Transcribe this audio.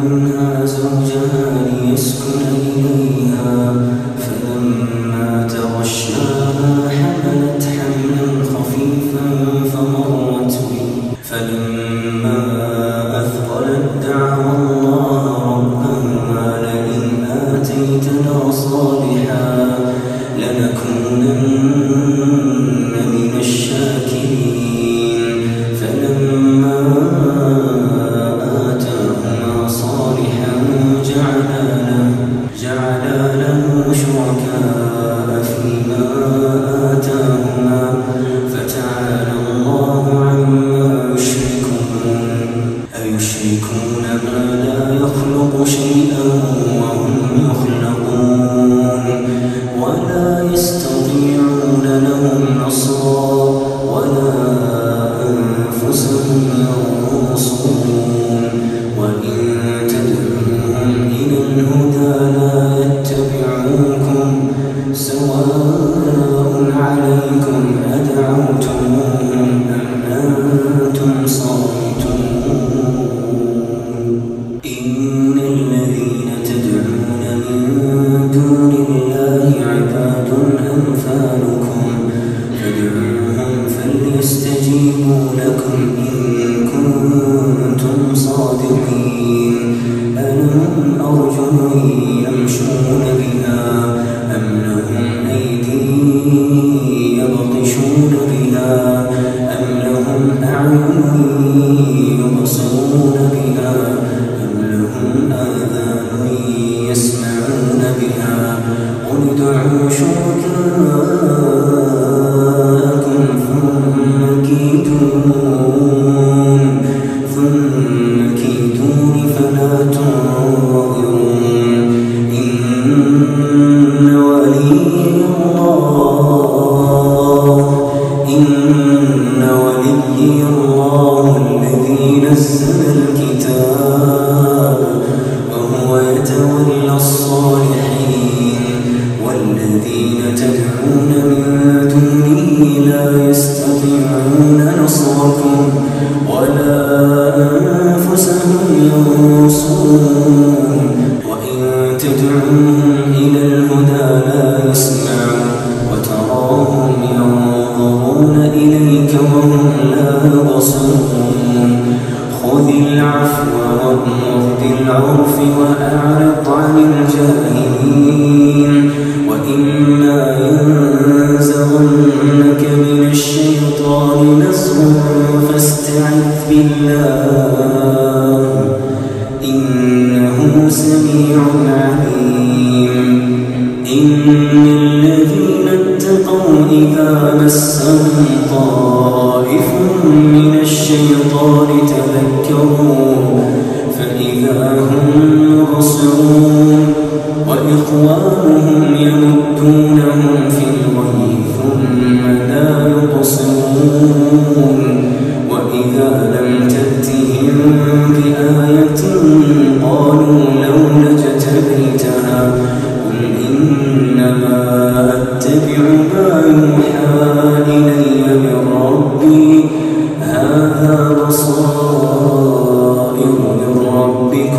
وجعل منها زوجها يشركون. ما لا يخلق شيئا ولي الله الذي نزل وهو يتولى الصالحين والذين تدعون من دونه لا يستطيعون نصركم ولا أنفسهم ينصرون. وإن تدعوهم إلى الهدى لا يسمعوا وتراهم ينظرون إليك وهم لا يبصرون خذ العفو وأمر بالعرف وأعرض عن الجاهلين. وإما ينزغنك من الشيطان نزغ فاستعذ بالله. إنه سميع عليم. إن الذين اتقوا إذا مسهم طائف من الشيطان تذكروا فإذا هم مبصرون وإخوانهم يمدونهم في الغي ثم لا يبصرون. وإذا لم تأتهم بآية قالوا لولا اجتبيتها قل إنما أتبع